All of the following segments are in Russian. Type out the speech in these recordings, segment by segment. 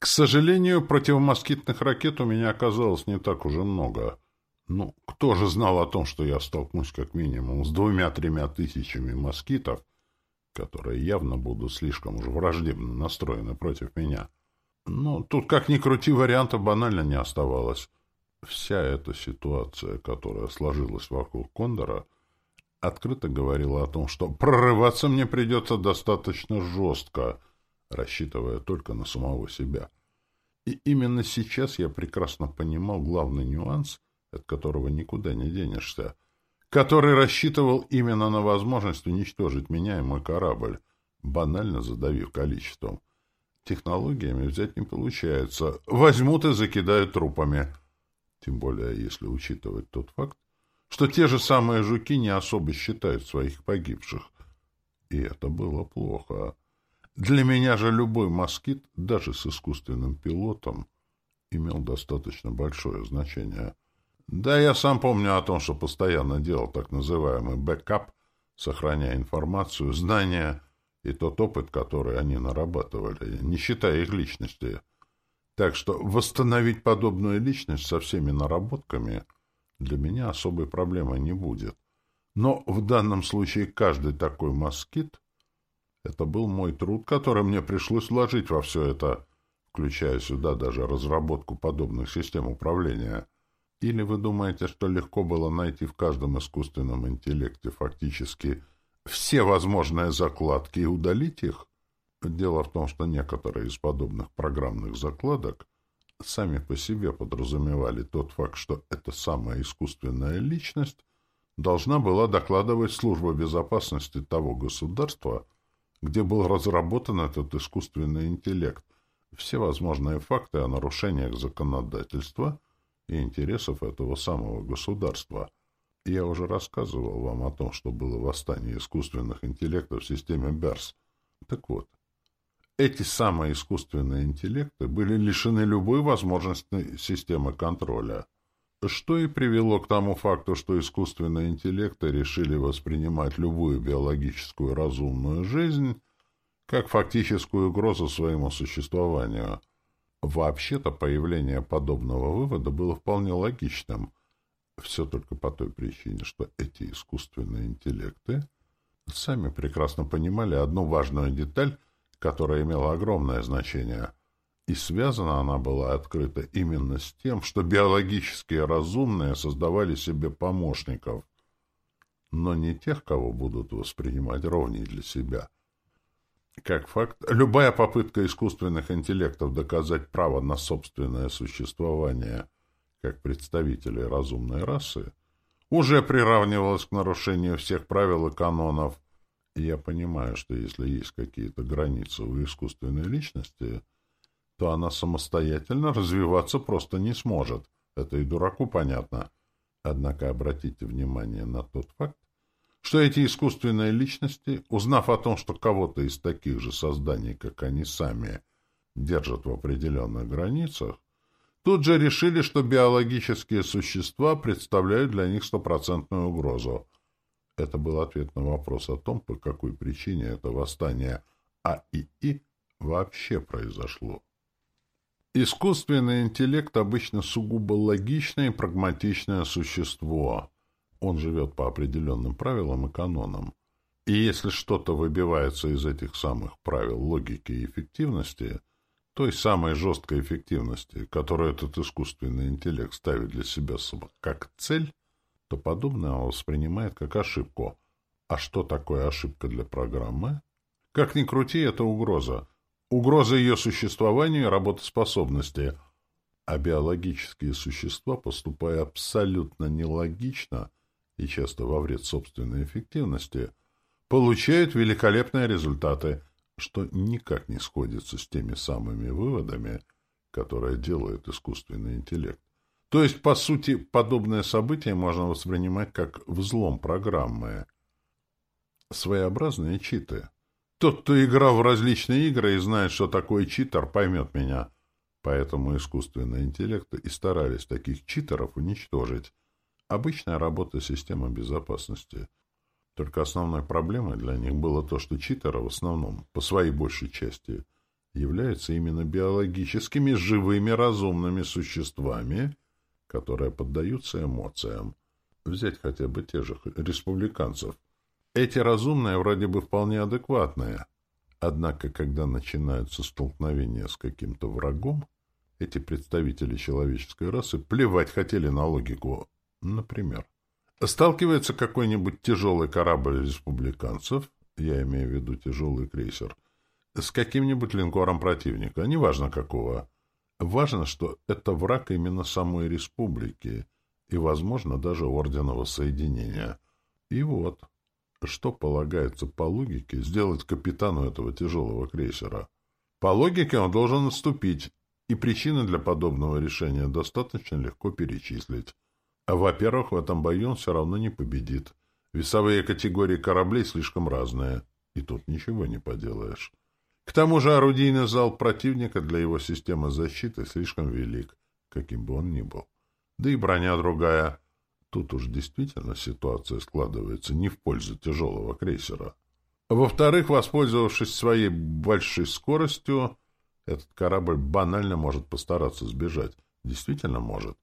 К сожалению, противомоскитных ракет у меня оказалось не так уже много. Ну, кто же знал о том, что я столкнусь как минимум с двумя-тремя тысячами москитов, которые явно будут слишком уж враждебно настроены против меня. Но тут, как ни крути, варианта банально не оставалось. Вся эта ситуация, которая сложилась вокруг Кондора, открыто говорила о том, что прорываться мне придется достаточно жестко, рассчитывая только на самого себя. И именно сейчас я прекрасно понимал главный нюанс, от которого никуда не денешься — который рассчитывал именно на возможность уничтожить меня и мой корабль, банально задавив количеством. Технологиями взять не получается. Возьмут и закидают трупами. Тем более, если учитывать тот факт, что те же самые жуки не особо считают своих погибших. И это было плохо. Для меня же любой москит, даже с искусственным пилотом, имел достаточно большое значение — да, я сам помню о том, что постоянно делал так называемый бэкап, сохраняя информацию, знания и тот опыт, который они нарабатывали, не считая их личности. Так что восстановить подобную личность со всеми наработками для меня особой проблемой не будет. Но в данном случае каждый такой москит — это был мой труд, который мне пришлось вложить во все это, включая сюда даже разработку подобных систем управления — или вы думаете, что легко было найти в каждом искусственном интеллекте фактически все возможные закладки и удалить их? Дело в том, что некоторые из подобных программных закладок сами по себе подразумевали тот факт, что эта самая искусственная личность должна была докладывать служба безопасности того государства, где был разработан этот искусственный интеллект, все возможные факты о нарушениях законодательства — и интересов этого самого государства. Я уже рассказывал вам о том, что было восстание искусственных интеллектов в системе БЕРС. Так вот, эти самые искусственные интеллекты были лишены любой возможности системы контроля, что и привело к тому факту, что искусственные интеллекты решили воспринимать любую биологическую разумную жизнь как фактическую угрозу своему существованию – Вообще-то появление подобного вывода было вполне логичным. Все только по той причине, что эти искусственные интеллекты сами прекрасно понимали одну важную деталь, которая имела огромное значение. И связана она была открыта именно с тем, что биологические разумные создавали себе помощников, но не тех, кого будут воспринимать ровней для себя — как факт, любая попытка искусственных интеллектов доказать право на собственное существование как представителей разумной расы уже приравнивалась к нарушению всех правил и канонов. И я понимаю, что если есть какие-то границы у искусственной личности, то она самостоятельно развиваться просто не сможет. Это и дураку понятно. Однако обратите внимание на тот факт, что эти искусственные личности, узнав о том, что кого-то из таких же созданий, как они сами, держат в определенных границах, тут же решили, что биологические существа представляют для них стопроцентную угрозу. Это был ответ на вопрос о том, по какой причине это восстание АИИ вообще произошло. Искусственный интеллект обычно сугубо логичное и прагматичное существо — он живет по определенным правилам и канонам. И если что-то выбивается из этих самых правил логики и эффективности, той самой жесткой эффективности, которую этот искусственный интеллект ставит для себя как цель, то подобное он воспринимает как ошибку. А что такое ошибка для программы? Как ни крути, это угроза. Угроза ее существованию и работоспособности. А биологические существа, поступая абсолютно нелогично, и часто во вред собственной эффективности, получают великолепные результаты, что никак не сходится с теми самыми выводами, которые делает искусственный интеллект. То есть, по сути, подобное событие можно воспринимать как взлом программы. Своеобразные читы. Тот, кто играл в различные игры и знает, что такое читер, поймет меня. Поэтому искусственные интеллекты и старались таких читеров уничтожить, Обычная работа системы безопасности. Только основной проблемой для них было то, что читеры в основном, по своей большей части, являются именно биологическими живыми разумными существами, которые поддаются эмоциям. Взять хотя бы тех же республиканцев. Эти разумные вроде бы вполне адекватные. Однако, когда начинаются столкновения с каким-то врагом, эти представители человеческой расы плевать хотели на логику. Например, сталкивается какой-нибудь тяжелый корабль республиканцев, я имею в виду тяжелый крейсер, с каким-нибудь линкором противника, неважно какого. Важно, что это враг именно самой республики и, возможно, даже орденового соединения. И вот, что полагается по логике сделать капитану этого тяжелого крейсера? По логике он должен отступить, и причины для подобного решения достаточно легко перечислить. А, во-первых, в этом бою он все равно не победит. Весовые категории кораблей слишком разные, и тут ничего не поделаешь. К тому же орудийный зал противника для его системы защиты слишком велик, каким бы он ни был. Да и броня другая. Тут уж действительно ситуация складывается не в пользу тяжелого крейсера. Во-вторых, воспользовавшись своей большой скоростью, этот корабль банально может постараться сбежать. Действительно может.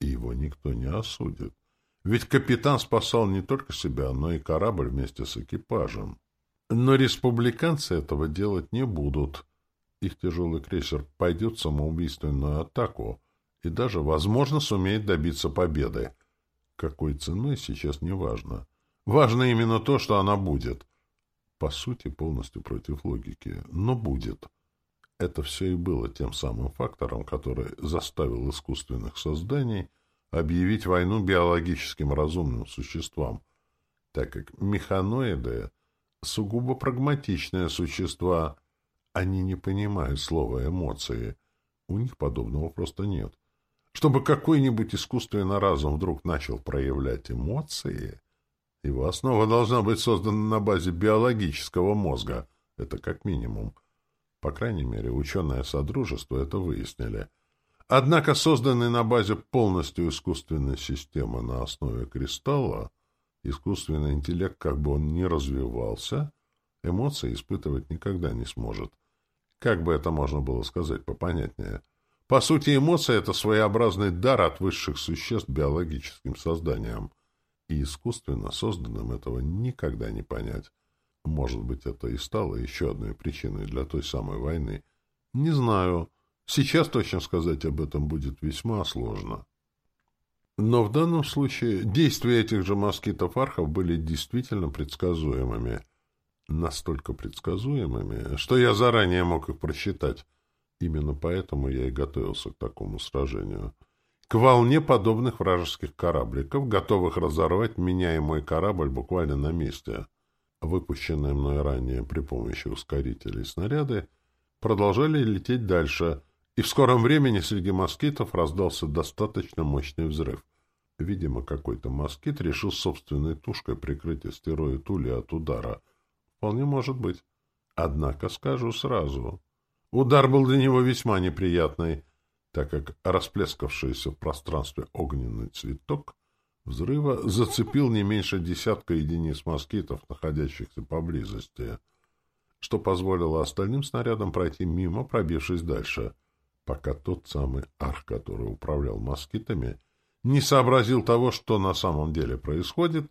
И его никто не осудит. Ведь капитан спасал не только себя, но и корабль вместе с экипажем. Но республиканцы этого делать не будут. Их тяжелый крейсер пойдет в самоубийственную атаку и даже, возможно, сумеет добиться победы. Какой ценой сейчас не важно. Важно именно то, что она будет. По сути, полностью против логики, но будет. Это все и было тем самым фактором, который заставил искусственных созданий объявить войну биологическим разумным существам, так как механоиды — сугубо прагматичные существа. Они не понимают слова «эмоции». У них подобного просто нет. Чтобы какой-нибудь искусственный разум вдруг начал проявлять эмоции, его основа должна быть создана на базе биологического мозга. Это как минимум. По крайней мере, ученое Содружество это выяснили. Однако созданный на базе полностью искусственной системы на основе кристалла Искусственный интеллект, как бы он ни развивался, эмоции испытывать никогда не сможет. Как бы это можно было сказать попонятнее? По сути, эмоция — это своеобразный дар от высших существ биологическим созданиям. И искусственно созданным этого никогда не понять. Может быть, это и стало еще одной причиной для той самой войны. Не знаю. Сейчас точно сказать об этом будет весьма сложно. Но в данном случае действия этих же москитов-архов были действительно предсказуемыми. Настолько предсказуемыми, что я заранее мог их просчитать. Именно поэтому я и готовился к такому сражению. К волне подобных вражеских корабликов, готовых разорвать меня и мой корабль буквально на месте. Выпущенные мной ранее при помощи ускорителей снаряды продолжали лететь дальше — и в скором времени среди москитов раздался достаточно мощный взрыв. Видимо, какой-то москит решил собственной тушкой прикрыть астероид Ули от удара. Вполне может быть. Однако скажу сразу. Удар был для него весьма неприятный, так как расплескавшийся в пространстве огненный цветок взрыва зацепил не меньше десятка единиц москитов, находящихся поблизости, что позволило остальным снарядам пройти мимо, пробившись дальше — пока тот самый арх, который управлял москитами, не сообразил того, что на самом деле происходит,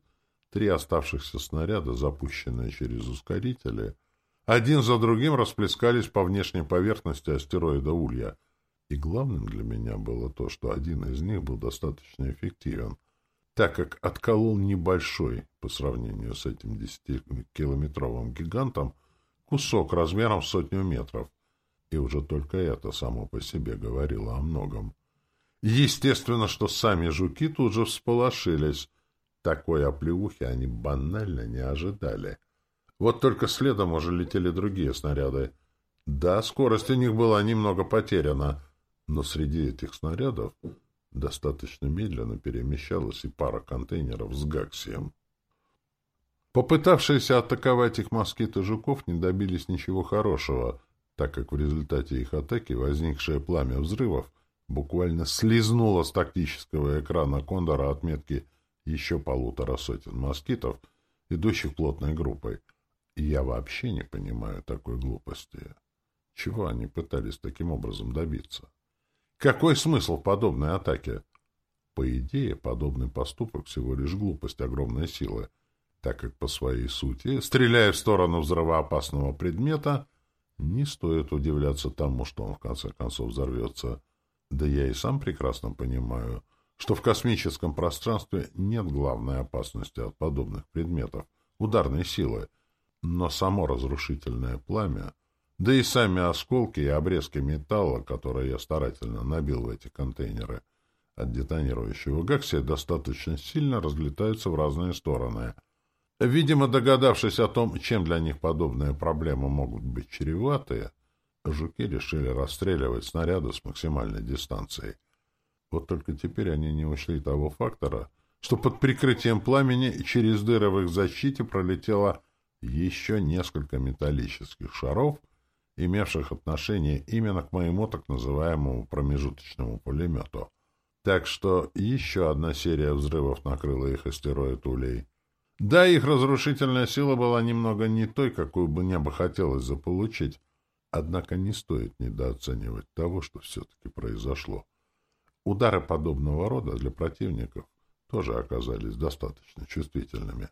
три оставшихся снаряда, запущенные через ускорители, один за другим расплескались по внешней поверхности астероида Улья. И главным для меня было то, что один из них был достаточно эффективен, так как отколол небольшой, по сравнению с этим десятикилометровым гигантом, кусок размером в сотню метров — и уже только это само по себе говорило о многом. Естественно, что сами жуки тут же всполошились. Такой оплеухи они банально не ожидали. Вот только следом уже летели другие снаряды. Да, скорость у них была немного потеряна, но среди этих снарядов достаточно медленно перемещалась и пара контейнеров с гаксием. Попытавшиеся атаковать их москиты жуков не добились ничего хорошего — так как в результате их атаки возникшее пламя взрывов буквально слизнуло с тактического экрана Кондора отметки еще полутора сотен москитов, идущих плотной группой. Я вообще не понимаю такой глупости. Чего они пытались таким образом добиться? Какой смысл в подобной атаке? По идее, подобный поступок всего лишь глупость огромной силы, так как по своей сути, стреляя в сторону взрывоопасного предмета, не стоит удивляться тому, что он в конце концов взорвется. Да я и сам прекрасно понимаю, что в космическом пространстве нет главной опасности от подобных предметов, ударной силы, но само разрушительное пламя, да и сами осколки и обрезки металла, которые я старательно набил в эти контейнеры, от детонирующего гаксия достаточно сильно разлетаются в разные стороны. Видимо, догадавшись о том, чем для них подобные проблемы могут быть чреваты, жуки решили расстреливать снаряды с максимальной дистанцией. Вот только теперь они не учли того фактора, что под прикрытием пламени через дыры в их защите пролетело еще несколько металлических шаров, имевших отношение именно к моему так называемому промежуточному пулемету. Так что еще одна серия взрывов накрыла их астероид улей. Да, их разрушительная сила была немного не той, какую бы мне бы хотелось заполучить, однако не стоит недооценивать того, что все-таки произошло. Удары подобного рода для противников тоже оказались достаточно чувствительными.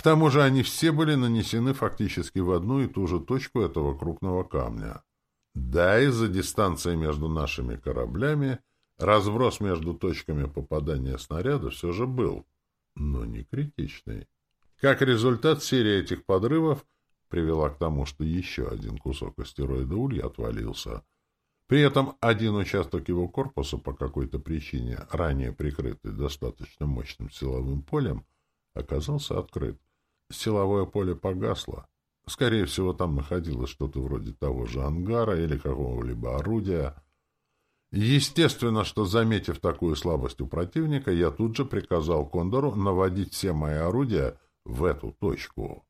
К тому же они все были нанесены фактически в одну и ту же точку этого крупного камня. Да, из-за дистанции между нашими кораблями разброс между точками попадания снаряда все же был, но не критичный. Как результат, серия этих подрывов привела к тому, что еще один кусок астероида Улья отвалился — при этом один участок его корпуса по какой-то причине, ранее прикрытый достаточно мощным силовым полем, оказался открыт. Силовое поле погасло. Скорее всего, там находилось что-то вроде того же ангара или какого-либо орудия. Естественно, что, заметив такую слабость у противника, я тут же приказал Кондору наводить все мои орудия в эту точку.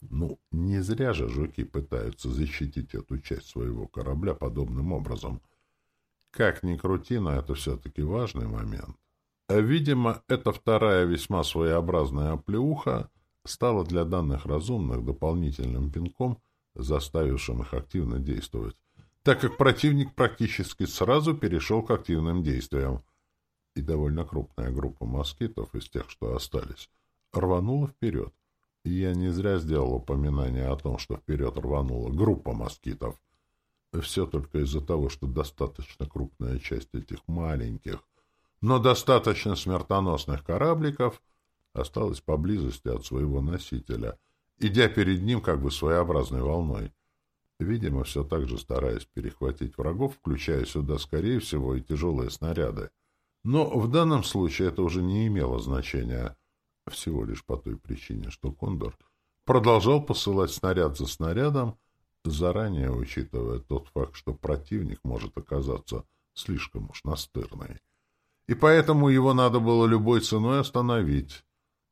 Ну, не зря же жуки пытаются защитить эту часть своего корабля подобным образом. Как ни крути, но это все-таки важный момент. Видимо, эта вторая весьма своеобразная оплеуха стала для данных разумных дополнительным пинком, заставившим их активно действовать, так как противник практически сразу перешел к активным действиям. И довольно крупная группа москитов из тех, что остались, рванула вперед. Я не зря сделал упоминание о том, что вперед рванула группа москитов. Все только из-за того, что достаточно крупная часть этих маленьких, но достаточно смертоносных корабликов осталась поблизости от своего носителя, идя перед ним как бы своеобразной волной. Видимо, все так же стараясь перехватить врагов, включая сюда, скорее всего, и тяжелые снаряды. Но в данном случае это уже не имело значения — всего лишь по той причине, что Кондор продолжал посылать снаряд за снарядом, заранее учитывая тот факт, что противник может оказаться слишком уж настырный. И поэтому его надо было любой ценой остановить.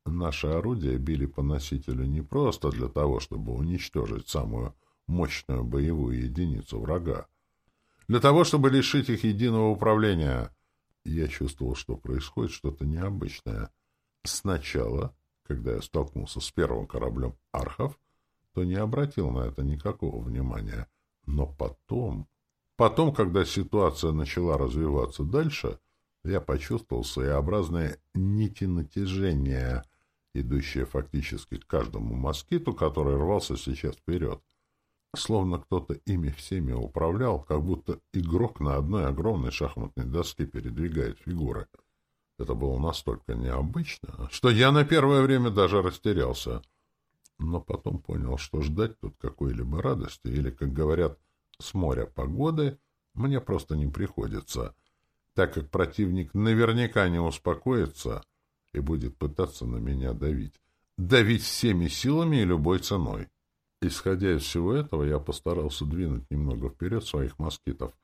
Наши орудия били по носителю не просто для того, чтобы уничтожить самую мощную боевую единицу врага. Для того, чтобы лишить их единого управления. Я чувствовал, что происходит что-то необычное — Сначала, когда я столкнулся с первым кораблем «Архов», то не обратил на это никакого внимания. Но потом... Потом, когда ситуация начала развиваться дальше, я почувствовал своеобразное нити натяжения, идущее фактически к каждому москиту, который рвался сейчас вперед. Словно кто-то ими всеми управлял, как будто игрок на одной огромной шахматной доске передвигает фигуры — это было настолько необычно, что я на первое время даже растерялся. Но потом понял, что ждать тут какой-либо радости или, как говорят, с моря погоды мне просто не приходится, так как противник наверняка не успокоится и будет пытаться на меня давить. Давить всеми силами и любой ценой. Исходя из всего этого, я постарался двинуть немного вперед своих москитов —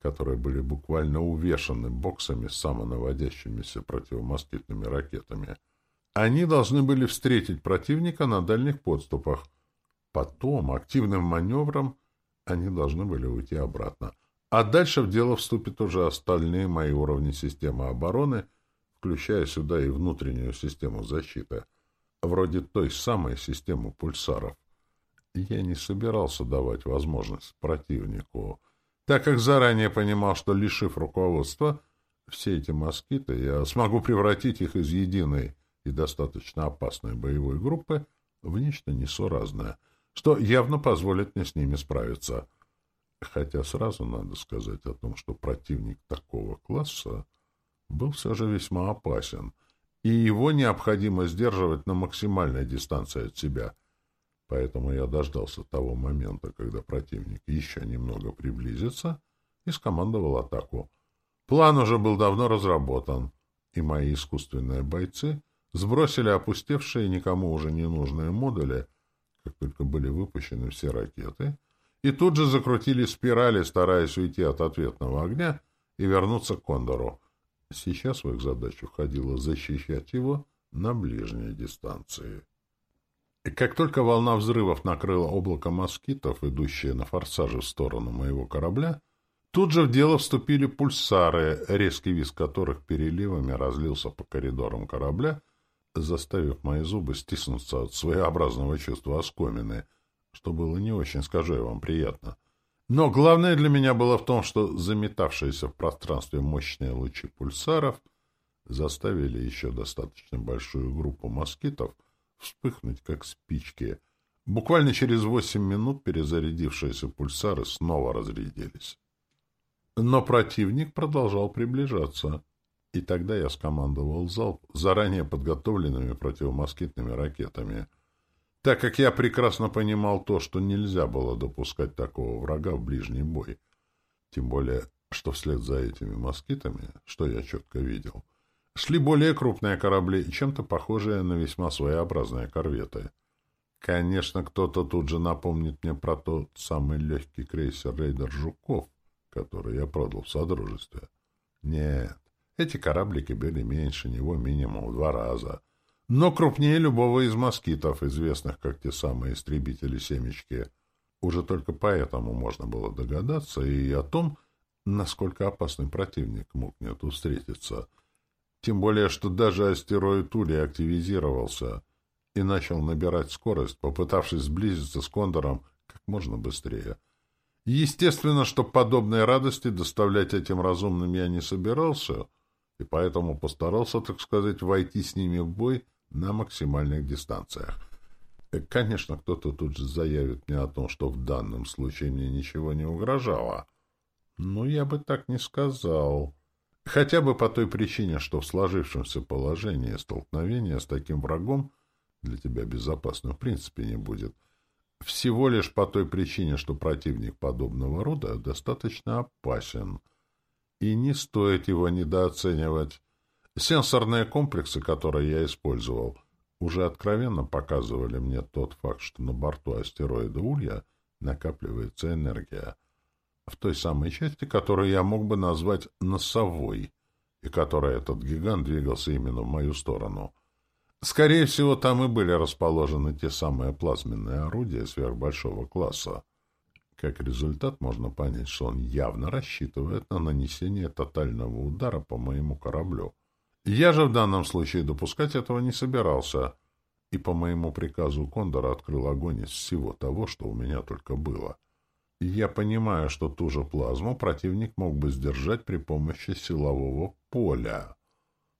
которые были буквально увешаны боксами с самонаводящимися противомоскитными ракетами. Они должны были встретить противника на дальних подступах. Потом, активным маневром, они должны были уйти обратно. А дальше в дело вступят уже остальные мои уровни системы обороны, включая сюда и внутреннюю систему защиты, вроде той самой системы пульсаров. Я не собирался давать возможность противнику, так как заранее понимал, что, лишив руководства, все эти москиты, я смогу превратить их из единой и достаточно опасной боевой группы в нечто несуразное, что явно позволит мне с ними справиться. Хотя сразу надо сказать о том, что противник такого класса был все же весьма опасен, и его необходимо сдерживать на максимальной дистанции от себя. Поэтому я дождался того момента, когда противник еще немного приблизится, и скомандовал атаку. План уже был давно разработан, и мои искусственные бойцы сбросили опустевшие никому уже не нужные модули, как только были выпущены все ракеты, и тут же закрутили спирали, стараясь уйти от ответного огня и вернуться к Кондору. Сейчас в их задачу входило защищать его на ближней дистанции. И как только волна взрывов накрыла облако москитов, идущее на форсаже в сторону моего корабля, тут же в дело вступили пульсары, резкий визг которых переливами разлился по коридорам корабля, заставив мои зубы стиснуться от своеобразного чувства оскомины, что было не очень, скажу я вам, приятно. Но главное для меня было в том, что заметавшиеся в пространстве мощные лучи пульсаров заставили еще достаточно большую группу москитов вспыхнуть, как спички. Буквально через восемь минут перезарядившиеся пульсары снова разрядились. Но противник продолжал приближаться, и тогда я скомандовал залп заранее подготовленными противомоскитными ракетами — так как я прекрасно понимал то, что нельзя было допускать такого врага в ближний бой. Тем более, что вслед за этими москитами, что я четко видел, шли более крупные корабли, чем-то похожие на весьма своеобразные корветы. Конечно, кто-то тут же напомнит мне про тот самый легкий крейсер «Рейдер Жуков», который я продал в Содружестве. Нет, эти кораблики были меньше него минимум в два раза — но крупнее любого из москитов, известных как те самые истребители-семечки. Уже только поэтому можно было догадаться и о том, насколько опасный противник мог мне тут встретиться. Тем более, что даже астероид Ули активизировался и начал набирать скорость, попытавшись сблизиться с Кондором как можно быстрее. Естественно, что подобной радости доставлять этим разумным я не собирался, и поэтому постарался, так сказать, войти с ними в бой — на максимальных дистанциях. Конечно, кто-то тут же заявит мне о том, что в данном случае мне ничего не угрожало. Но я бы так не сказал. Хотя бы по той причине, что в сложившемся положении столкновения с таким врагом для тебя безопасно в принципе не будет. Всего лишь по той причине, что противник подобного рода достаточно опасен. И не стоит его недооценивать. Сенсорные комплексы, которые я использовал, уже откровенно показывали мне тот факт, что на борту астероида Улья накапливается энергия в той самой части, которую я мог бы назвать носовой, и которой этот гигант двигался именно в мою сторону. Скорее всего, там и были расположены те самые плазменные орудия сверхбольшого класса. Как результат, можно понять, что он явно рассчитывает на нанесение тотального удара по моему кораблю — я же в данном случае допускать этого не собирался, и по моему приказу Кондор открыл огонь из всего того, что у меня только было. Я понимаю, что ту же плазму противник мог бы сдержать при помощи силового поля.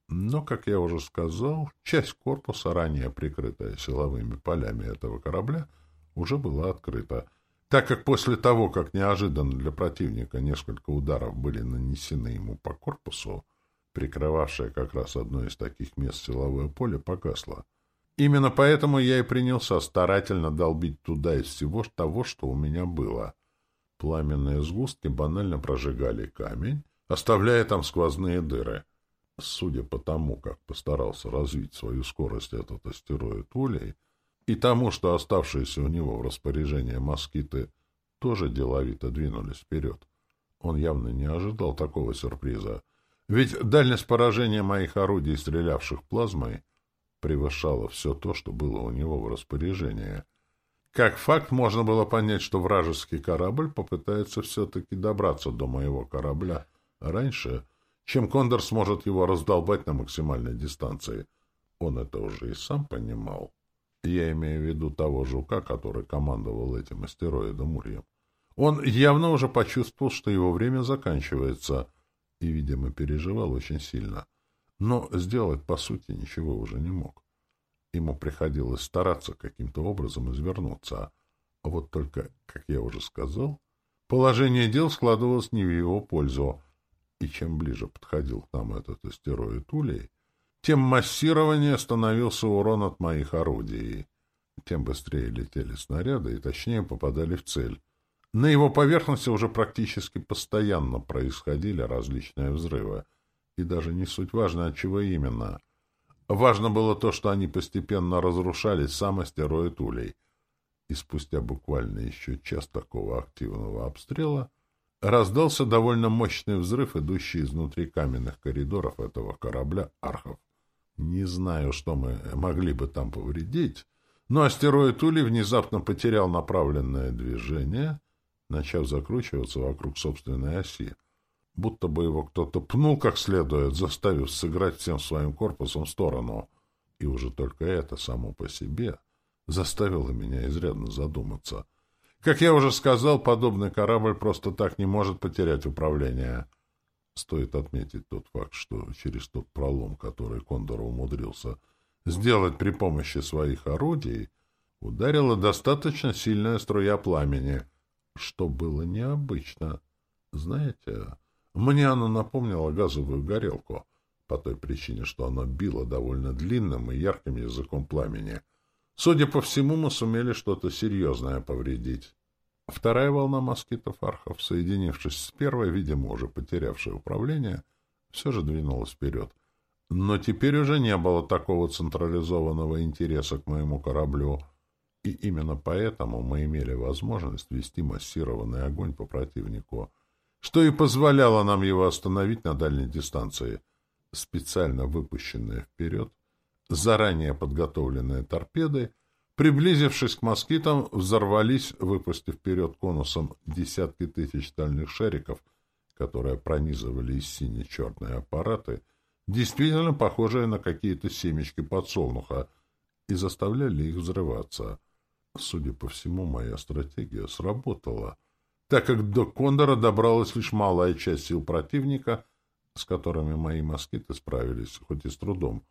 Но, как я уже сказал, часть корпуса, ранее прикрытая силовыми полями этого корабля, уже была открыта, так как после того, как неожиданно для противника несколько ударов были нанесены ему по корпусу, прикрывавшее как раз одно из таких мест силовое поле, погасло. Именно поэтому я и принялся старательно долбить туда из всего того, что у меня было. Пламенные сгустки банально прожигали камень, оставляя там сквозные дыры. Судя по тому, как постарался развить свою скорость этот астероид Улей, и тому, что оставшиеся у него в распоряжении москиты тоже деловито двинулись вперед, он явно не ожидал такого сюрприза. Ведь дальность поражения моих орудий, стрелявших плазмой, превышала все то, что было у него в распоряжении. Как факт, можно было понять, что вражеский корабль попытается все-таки добраться до моего корабля раньше, чем Кондор сможет его раздолбать на максимальной дистанции. Он это уже и сам понимал. Я имею в виду того жука, который командовал этим астероидом Ульем. Он явно уже почувствовал, что его время заканчивается, и, видимо, переживал очень сильно. Но сделать, по сути, ничего уже не мог. Ему приходилось стараться каким-то образом извернуться. А вот только, как я уже сказал, положение дел складывалось не в его пользу. И чем ближе подходил к нам этот астероид Улей, тем массированнее становился урон от моих орудий. Тем быстрее летели снаряды и точнее попадали в цель. На его поверхности уже практически постоянно происходили различные взрывы. И даже не суть важно, от чего именно. Важно было то, что они постепенно разрушались сам астероид Улей. И спустя буквально еще час такого активного обстрела раздался довольно мощный взрыв, идущий изнутри каменных коридоров этого корабля «Архов». Не знаю, что мы могли бы там повредить, но астероид Улей внезапно потерял направленное движение — начав закручиваться вокруг собственной оси, будто бы его кто-то пнул как следует, заставив сыграть всем своим корпусом в сторону. И уже только это само по себе заставило меня изрядно задуматься. Как я уже сказал, подобный корабль просто так не может потерять управление. Стоит отметить тот факт, что через тот пролом, который Кондор умудрился сделать при помощи своих орудий, ударила достаточно сильная струя пламени — что было необычно. Знаете, мне оно напомнило газовую горелку, по той причине, что оно било довольно длинным и ярким языком пламени. Судя по всему, мы сумели что-то серьезное повредить. Вторая волна москитов-архов, соединившись с первой, видимо, уже потерявшей управление, все же двинулась вперед. Но теперь уже не было такого централизованного интереса к моему кораблю — и именно поэтому мы имели возможность вести массированный огонь по противнику, что и позволяло нам его остановить на дальней дистанции. Специально выпущенные вперед, заранее подготовленные торпеды, приблизившись к москитам, взорвались, выпустив вперед конусом десятки тысяч стальных шариков, которые пронизывали из сине-черные аппараты, действительно похожие на какие-то семечки подсолнуха, и заставляли их взрываться — Судя по всему, моя стратегия сработала, так как до Кондора добралась лишь малая часть сил противника, с которыми мои москиты справились, хоть и с трудом.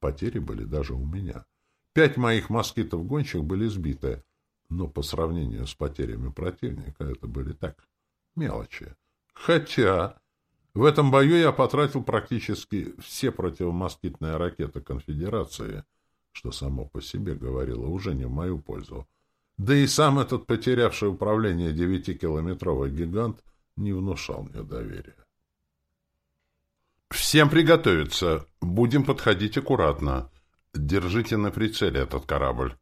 Потери были даже у меня. Пять моих москитов гонщик были сбиты, но по сравнению с потерями противника это были так, мелочи. Хотя в этом бою я потратил практически все противомоскитные ракеты Конфедерации — что само по себе говорило уже не в мою пользу. Да и сам этот потерявший управление девятикилометровый гигант не внушал мне доверия. «Всем приготовиться. Будем подходить аккуратно. Держите на прицеле этот корабль».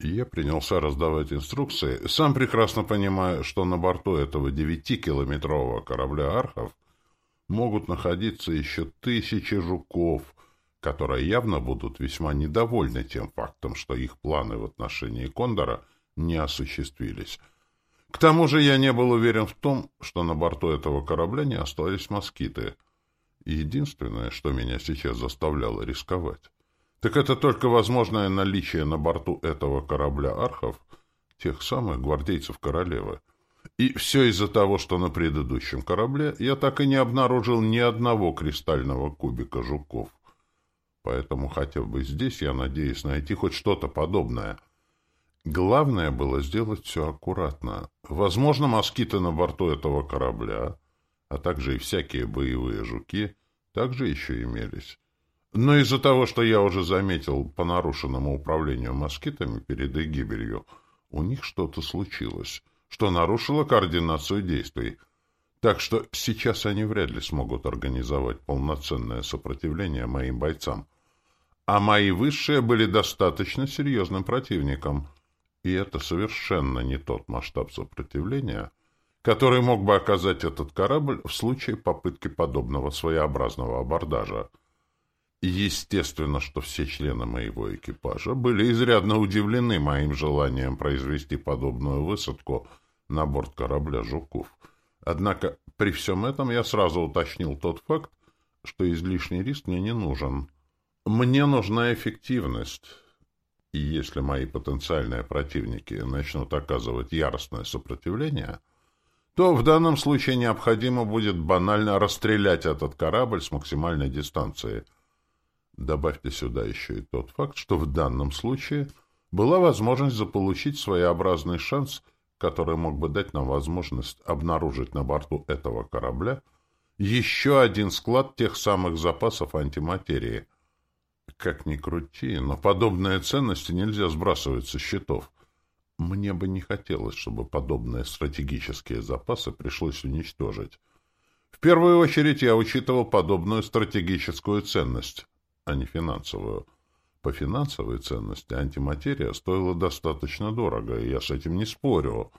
я принялся раздавать инструкции, сам прекрасно понимая, что на борту этого девятикилометрового корабля «Архов» могут находиться еще тысячи жуков — которые явно будут весьма недовольны тем фактом, что их планы в отношении Кондора не осуществились. К тому же я не был уверен в том, что на борту этого корабля не остались москиты. Единственное, что меня сейчас заставляло рисковать, так это только возможное наличие на борту этого корабля архов тех самых гвардейцев королевы. И все из-за того, что на предыдущем корабле я так и не обнаружил ни одного кристального кубика жуков. Поэтому хотя бы здесь я надеюсь найти хоть что-то подобное. Главное было сделать все аккуратно. Возможно, москиты на борту этого корабля, а также и всякие боевые жуки, также еще имелись. Но из-за того, что я уже заметил по нарушенному управлению москитами перед их гибелью, у них что-то случилось, что нарушило координацию действий. Так что сейчас они вряд ли смогут организовать полноценное сопротивление моим бойцам а мои высшие были достаточно серьезным противником. И это совершенно не тот масштаб сопротивления, который мог бы оказать этот корабль в случае попытки подобного своеобразного абордажа. Естественно, что все члены моего экипажа были изрядно удивлены моим желанием произвести подобную высадку на борт корабля «Жуков». Однако при всем этом я сразу уточнил тот факт, что излишний риск мне не нужен — мне нужна эффективность. И если мои потенциальные противники начнут оказывать яростное сопротивление, то в данном случае необходимо будет банально расстрелять этот корабль с максимальной дистанции. Добавьте сюда еще и тот факт, что в данном случае была возможность заполучить своеобразный шанс, который мог бы дать нам возможность обнаружить на борту этого корабля еще один склад тех самых запасов антиматерии — как ни крути, но подобные ценности нельзя сбрасывать со счетов. Мне бы не хотелось, чтобы подобные стратегические запасы пришлось уничтожить. В первую очередь я учитывал подобную стратегическую ценность, а не финансовую. По финансовой ценности антиматерия стоила достаточно дорого, и я с этим не спорю.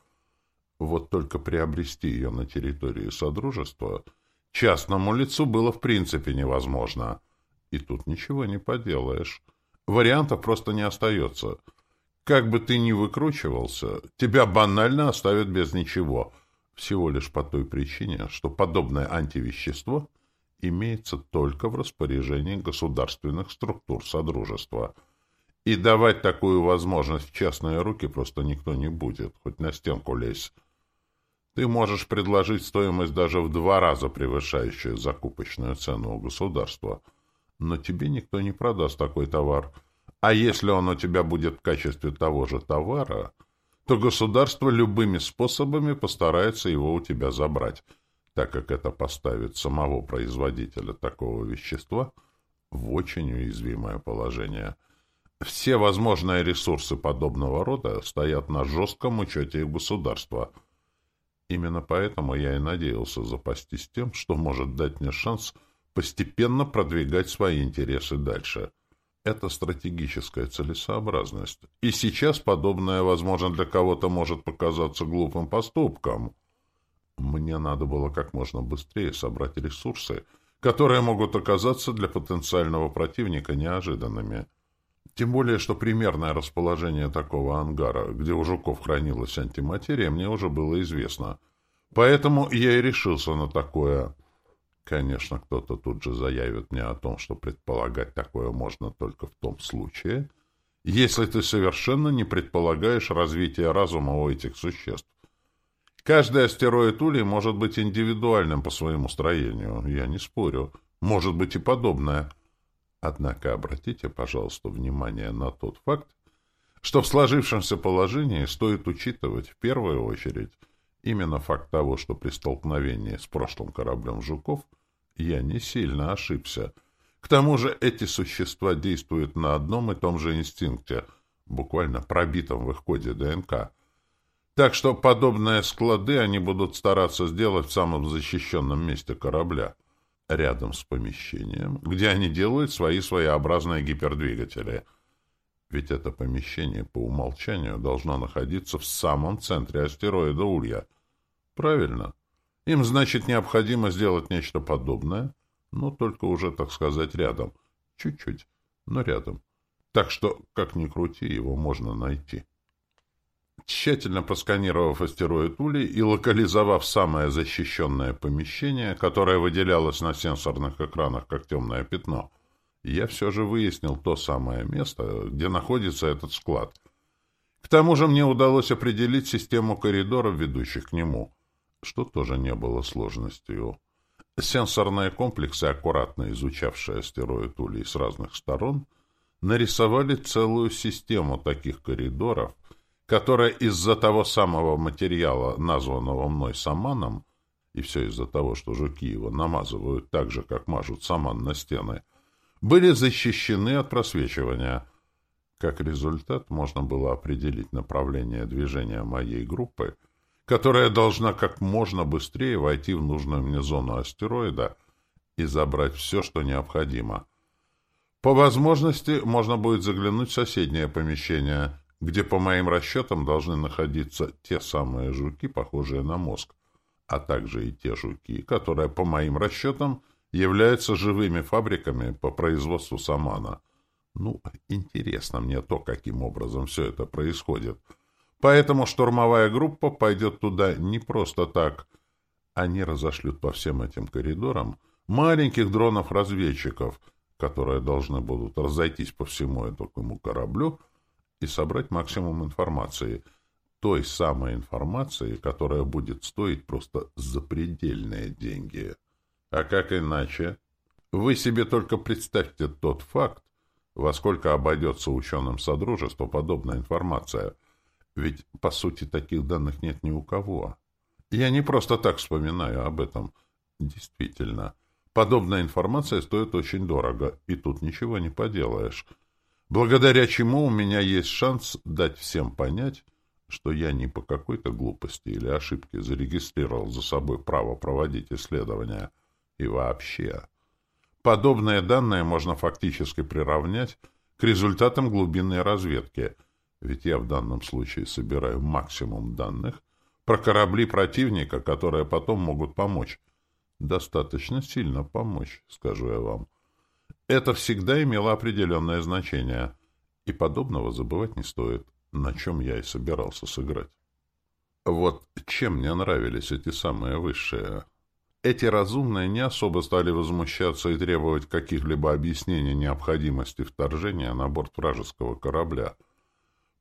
Вот только приобрести ее на территории Содружества частному лицу было в принципе невозможно — и тут ничего не поделаешь. Вариантов просто не остается. Как бы ты ни выкручивался, тебя банально оставят без ничего. Всего лишь по той причине, что подобное антивещество имеется только в распоряжении государственных структур Содружества. И давать такую возможность в частные руки просто никто не будет, хоть на стенку лезь. Ты можешь предложить стоимость даже в два раза превышающую закупочную цену у государства — но тебе никто не продаст такой товар. А если он у тебя будет в качестве того же товара, то государство любыми способами постарается его у тебя забрать, так как это поставит самого производителя такого вещества в очень уязвимое положение. Все возможные ресурсы подобного рода стоят на жестком учете государства. Именно поэтому я и надеялся запастись тем, что может дать мне шанс – постепенно продвигать свои интересы дальше. Это стратегическая целесообразность. И сейчас подобное, возможно, для кого-то может показаться глупым поступком. Мне надо было как можно быстрее собрать ресурсы, которые могут оказаться для потенциального противника неожиданными. Тем более, что примерное расположение такого ангара, где у жуков хранилась антиматерия, мне уже было известно. Поэтому я и решился на такое Конечно, кто-то тут же заявит мне о том, что предполагать такое можно только в том случае, если ты совершенно не предполагаешь развития разума у этих существ. Каждый астероид Улей может быть индивидуальным по своему строению, я не спорю, может быть и подобное. Однако обратите, пожалуйста, внимание на тот факт, что в сложившемся положении стоит учитывать в первую очередь именно факт того, что при столкновении с прошлым кораблем «Жуков» Я не сильно ошибся. К тому же эти существа действуют на одном и том же инстинкте, буквально пробитом в их коде ДНК. Так что подобные склады они будут стараться сделать в самом защищенном месте корабля, рядом с помещением, где они делают свои своеобразные гипердвигатели. Ведь это помещение по умолчанию должно находиться в самом центре астероида Улья. Правильно? Им, значит, необходимо сделать нечто подобное, но только уже, так сказать, рядом. Чуть-чуть, но рядом. Так что, как ни крути, его можно найти. Тщательно просканировав астероид Ули и локализовав самое защищенное помещение, которое выделялось на сенсорных экранах как темное пятно, я все же выяснил то самое место, где находится этот склад. К тому же мне удалось определить систему коридоров, ведущих к нему — что тоже не было сложностью. Сенсорные комплексы, аккуратно изучавшие астероид Улей с разных сторон, нарисовали целую систему таких коридоров, которая из-за того самого материала, названного мной саманом, и все из-за того, что жуки его намазывают так же, как мажут саман на стены, были защищены от просвечивания. Как результат, можно было определить направление движения моей группы — которая должна как можно быстрее войти в нужную мне зону астероида и забрать все, что необходимо. По возможности можно будет заглянуть в соседнее помещение, где, по моим расчетам, должны находиться те самые жуки, похожие на мозг, а также и те жуки, которые, по моим расчетам, являются живыми фабриками по производству самана. Ну, интересно мне то, каким образом все это происходит — Поэтому штурмовая группа пойдет туда не просто так. Они разошлют по всем этим коридорам маленьких дронов-разведчиков, которые должны будут разойтись по всему этому кораблю и собрать максимум информации. Той самой информации, которая будет стоить просто запредельные деньги. А как иначе? Вы себе только представьте тот факт, во сколько обойдется ученым Содружества подобная информация. Ведь, по сути, таких данных нет ни у кого. Я не просто так вспоминаю об этом. Действительно, подобная информация стоит очень дорого, и тут ничего не поделаешь. Благодаря чему у меня есть шанс дать всем понять, что я не по какой-то глупости или ошибке зарегистрировал за собой право проводить исследования. И вообще, подобные данные можно фактически приравнять к результатам глубинной разведки, ведь я в данном случае собираю максимум данных про корабли противника, которые потом могут помочь. Достаточно сильно помочь, скажу я вам. Это всегда имело определенное значение, и подобного забывать не стоит, на чем я и собирался сыграть. Вот чем мне нравились эти самые высшие. Эти разумные не особо стали возмущаться и требовать каких-либо объяснений необходимости вторжения на борт вражеского корабля.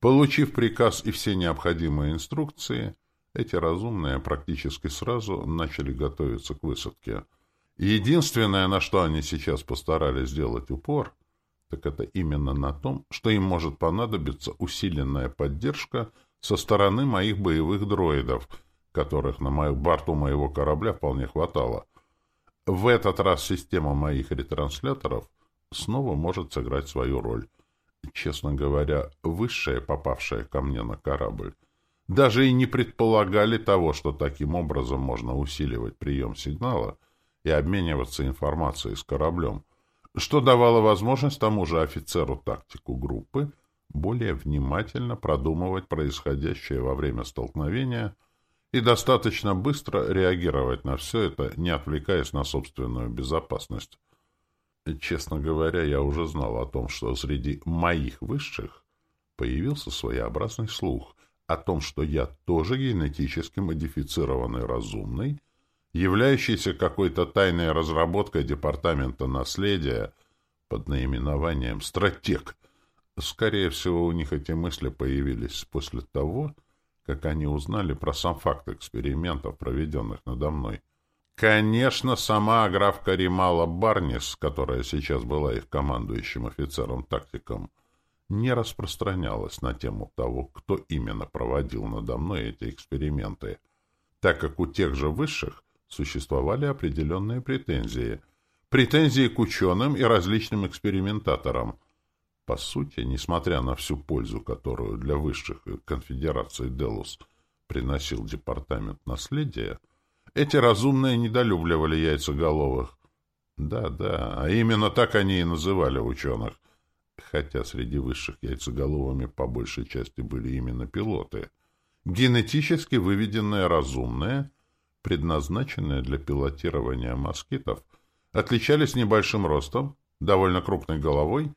Получив приказ и все необходимые инструкции, эти разумные практически сразу начали готовиться к высадке — Единственное, на что они сейчас постарались сделать упор, так это именно на том, что им может понадобиться усиленная поддержка со стороны моих боевых дроидов, которых на мою борту моего корабля вполне хватало. В этот раз система моих ретрансляторов снова может сыграть свою роль. Честно говоря, высшие, попавшие ко мне на корабль, даже и не предполагали того, что таким образом можно усиливать прием сигнала — и обмениваться информацией с кораблем, что давало возможность тому же офицеру тактику группы более внимательно продумывать происходящее во время столкновения и достаточно быстро реагировать на все это, не отвлекаясь на собственную безопасность. Честно говоря, я уже знал о том, что среди моих высших появился своеобразный слух о том, что я тоже генетически модифицированный разумный являющийся какой-то тайной разработкой Департамента наследия под наименованием «Стратег». Скорее всего, у них эти мысли появились после того, как они узнали про сам факт экспериментов, проведенных надо мной. Конечно, сама Аграфка Римала Барнис, которая сейчас была их командующим офицером-тактиком, не распространялась на тему того, кто именно проводил надо мной эти эксперименты, так как у тех же высших существовали определенные претензии. Претензии к ученым и различным экспериментаторам. По сути, несмотря на всю пользу, которую для высших конфедераций Делус приносил Департамент наследия, эти разумные недолюбливали яйцеголовых. Да-да, а именно так они и называли ученых. Хотя среди высших яйцеголовыми по большей части были именно пилоты. Генетически выведенные разумные — предназначенные для пилотирования москитов, отличались небольшим ростом, довольно крупной головой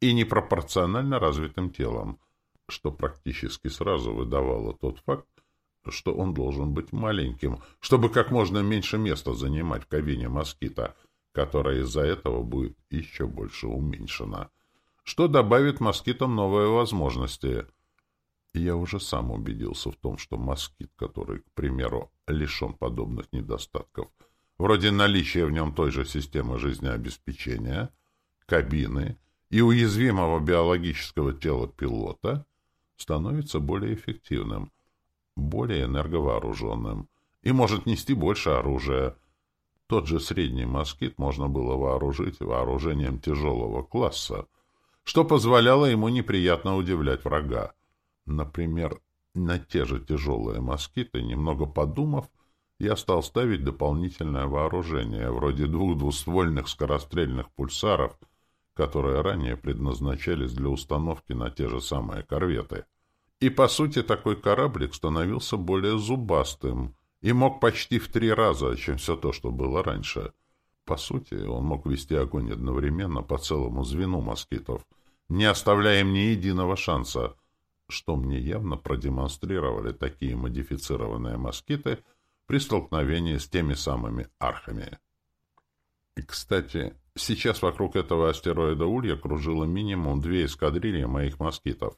и непропорционально развитым телом, что практически сразу выдавало тот факт, что он должен быть маленьким, чтобы как можно меньше места занимать в кабине москита, которая из-за этого будет еще больше уменьшена, что добавит москитам новые возможности — я уже сам убедился в том, что москит, который, к примеру, лишен подобных недостатков, вроде наличия в нем той же системы жизнеобеспечения, кабины и уязвимого биологического тела пилота, становится более эффективным, более энерговооруженным и может нести больше оружия. Тот же средний москит можно было вооружить вооружением тяжелого класса, что позволяло ему неприятно удивлять врага. Например, на те же тяжелые москиты, немного подумав, я стал ставить дополнительное вооружение, вроде двух двуствольных скорострельных пульсаров, которые ранее предназначались для установки на те же самые корветы. И, по сути, такой кораблик становился более зубастым и мог почти в три раза, чем все то, что было раньше. По сути, он мог вести огонь одновременно по целому звену москитов, не оставляя им ни единого шанса — что мне явно продемонстрировали такие модифицированные москиты при столкновении с теми самыми архами. И, кстати, сейчас вокруг этого астероида Улья кружило минимум две эскадрильи моих москитов,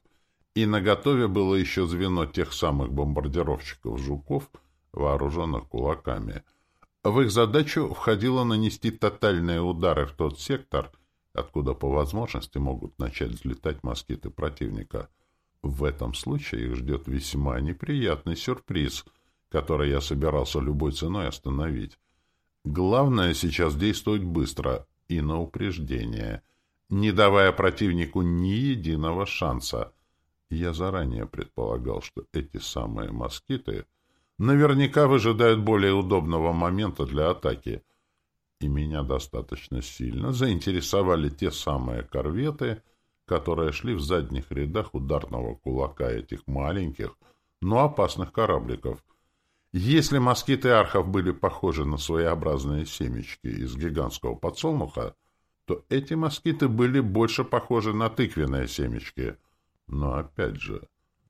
И наготове было еще звено тех самых бомбардировщиков-жуков, вооруженных кулаками. В их задачу входило нанести тотальные удары в тот сектор, откуда по возможности могут начать взлетать москиты противника. В этом случае их ждет весьма неприятный сюрприз, который я собирался любой ценой остановить. Главное сейчас действовать быстро и на упреждение, не давая противнику ни единого шанса — я заранее предполагал, что эти самые москиты наверняка выжидают более удобного момента для атаки, и меня достаточно сильно заинтересовали те самые корветы, которые шли в задних рядах ударного кулака этих маленьких, но опасных корабликов. Если москиты архов были похожи на своеобразные семечки из гигантского подсолнуха, то эти москиты были больше похожи на тыквенные семечки — но опять же,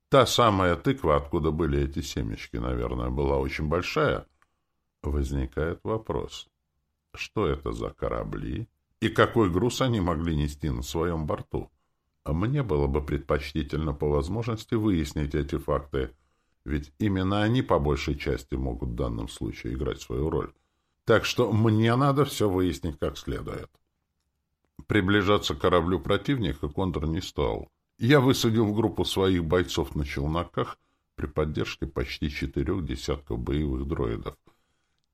та самая тыква, откуда были эти семечки, наверное, была очень большая. Возникает вопрос, что это за корабли и какой груз они могли нести на своем борту? А мне было бы предпочтительно по возможности выяснить эти факты, ведь именно они по большей части могут в данном случае играть свою роль. Так что мне надо все выяснить как следует. Приближаться к кораблю противника Кондор не стал. Я высадил в группу своих бойцов на челноках при поддержке почти четырех десятков боевых дроидов.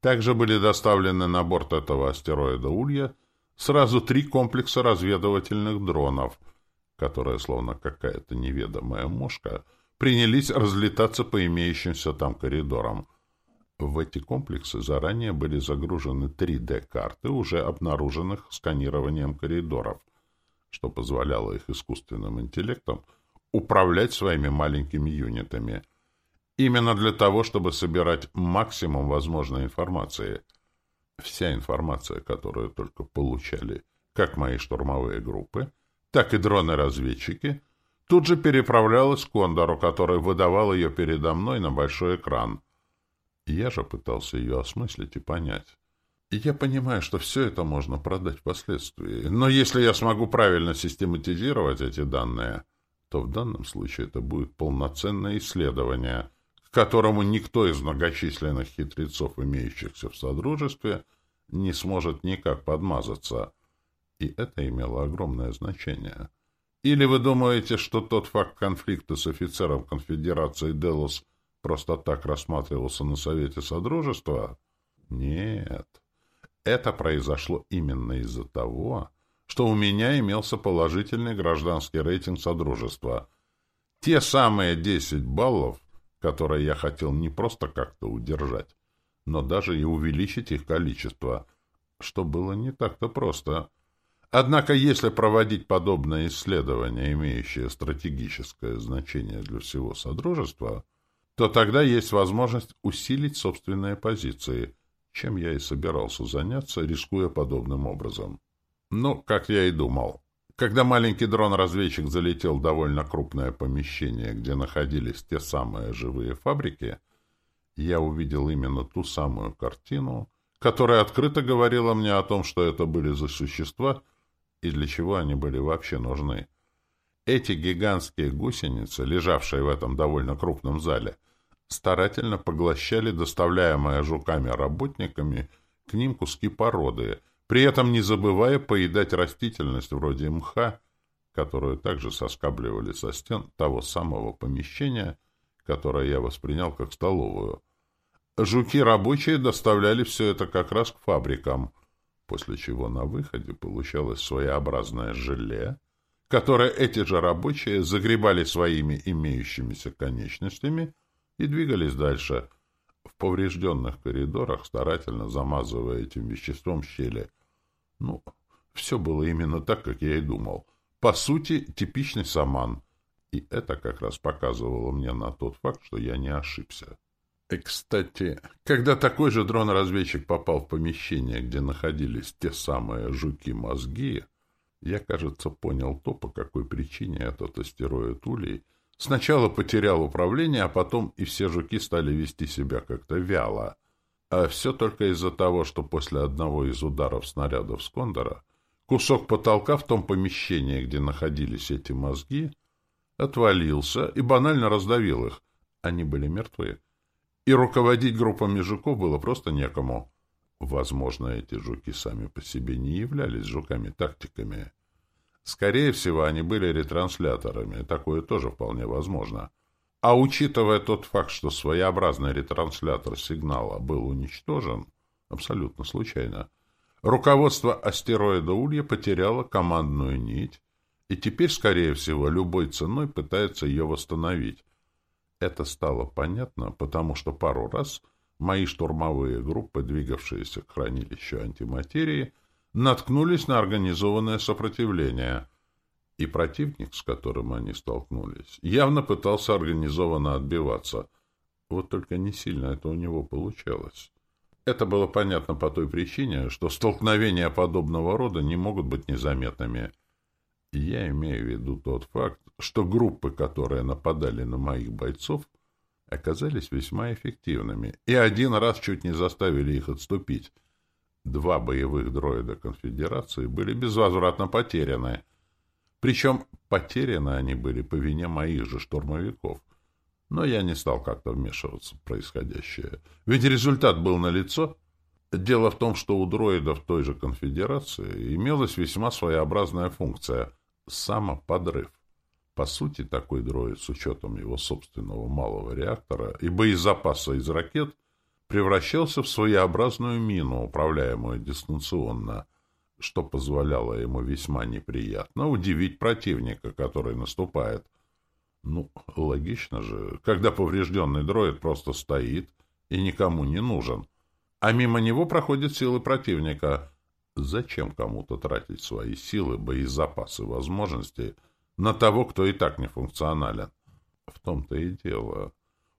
Также были доставлены на борт этого астероида Улья сразу три комплекса разведывательных дронов, которые, словно какая-то неведомая мошка, принялись разлетаться по имеющимся там коридорам. В эти комплексы заранее были загружены 3D-карты, уже обнаруженных сканированием коридоров — что позволяло их искусственным интеллектам управлять своими маленькими юнитами. Именно для того, чтобы собирать максимум возможной информации. Вся информация, которую только получали как мои штурмовые группы, так и дроны-разведчики, тут же переправлялась к Кондору, который выдавал ее передо мной на большой экран. Я же пытался ее осмыслить и понять. Я понимаю, что все это можно продать впоследствии, но если я смогу правильно систематизировать эти данные, то в данном случае это будет полноценное исследование, к которому никто из многочисленных хитрецов, имеющихся в Содружестве, не сможет никак подмазаться. И это имело огромное значение. Или вы думаете, что тот факт конфликта с офицером конфедерации Делос просто так рассматривался на Совете Содружества? Нет. Это произошло именно из-за того, что у меня имелся положительный гражданский рейтинг Содружества. Те самые 10 баллов, которые я хотел не просто как-то удержать, но даже и увеличить их количество, что было не так-то просто. Однако, если проводить подобное исследование, имеющее стратегическое значение для всего Содружества, то тогда есть возможность усилить собственные позиции – чем я и собирался заняться, рискуя подобным образом. Ну, как я и думал. Когда маленький дрон-разведчик залетел в довольно крупное помещение, где находились те самые живые фабрики, я увидел именно ту самую картину, которая открыто говорила мне о том, что это были за существа и для чего они были вообще нужны. Эти гигантские гусеницы, лежавшие в этом довольно крупном зале, — старательно поглощали доставляемые жуками-работниками к ним куски породы, при этом не забывая поедать растительность вроде мха, которую также соскабливали со стен того самого помещения, которое я воспринял как столовую. Жуки рабочие доставляли все это как раз к фабрикам, после чего на выходе получалось своеобразное желе, которое эти же рабочие загребали своими имеющимися конечностями — и двигались дальше, в поврежденных коридорах, старательно замазывая этим веществом щели. Ну, все было именно так, как я и думал. По сути, типичный саман. И это как раз показывало мне на тот факт, что я не ошибся. И, кстати, когда такой же дрон-разведчик попал в помещение, где находились те самые жуки-мозги, я, кажется, понял то, по какой причине этот астероид Улей — Сначала потерял управление, а потом и все жуки стали вести себя как-то вяло. А все только из-за того, что после одного из ударов снарядов с кусок потолка в том помещении, где находились эти мозги, отвалился и банально раздавил их. Они были мертвы. И руководить группами жуков было просто некому. Возможно, эти жуки сами по себе не являлись жуками-тактиками. Скорее всего, они были ретрансляторами, такое тоже вполне возможно. А учитывая тот факт, что своеобразный ретранслятор сигнала был уничтожен, абсолютно случайно, руководство астероида Улья потеряло командную нить и теперь, скорее всего, любой ценой пытается ее восстановить. Это стало понятно, потому что пару раз мои штурмовые группы, двигавшиеся к хранилищу антиматерии, наткнулись на организованное сопротивление — и противник, с которым они столкнулись, явно пытался организованно отбиваться. Вот только не сильно это у него получалось. Это было понятно по той причине, что столкновения подобного рода не могут быть незаметными. Я имею в виду тот факт, что группы, которые нападали на моих бойцов, оказались весьма эффективными, и один раз чуть не заставили их отступить. Два боевых дроида конфедерации были безвозвратно потеряны — причем потеряны они были по вине моих же штурмовиков. Но я не стал как-то вмешиваться в происходящее. Ведь результат был налицо. Дело в том, что у дроидов той же конфедерации имелась весьма своеобразная функция — самоподрыв. По сути, такой дроид с учетом его собственного малого реактора и боезапаса из ракет превращался в своеобразную мину, управляемую дистанционно — что позволяло ему весьма неприятно удивить противника, который наступает. Ну, логично же, когда поврежденный дроид просто стоит и никому не нужен, а мимо него проходят силы противника. Зачем кому-то тратить свои силы, боезапасы, возможности на того, кто и так не функционален? В том-то и дело.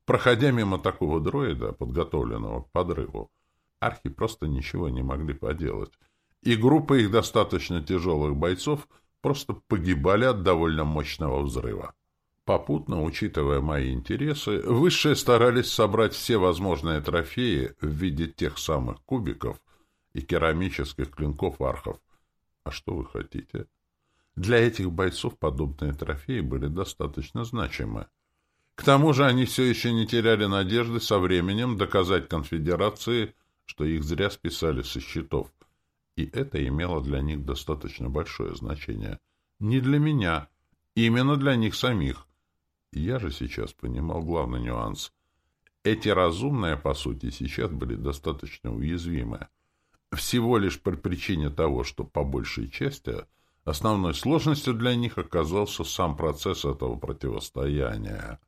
Проходя мимо такого дроида, подготовленного к подрыву, архи просто ничего не могли поделать и группа их достаточно тяжелых бойцов просто погибали от довольно мощного взрыва. Попутно, учитывая мои интересы, высшие старались собрать все возможные трофеи в виде тех самых кубиков и керамических клинков архов. А что вы хотите? Для этих бойцов подобные трофеи были достаточно значимы. К тому же они все еще не теряли надежды со временем доказать конфедерации, что их зря списали со счетов, и это имело для них достаточно большое значение. Не для меня, именно для них самих. Я же сейчас понимал главный нюанс. Эти разумные, по сути, сейчас были достаточно уязвимы. Всего лишь по причине того, что по большей части основной сложностью для них оказался сам процесс этого противостояния.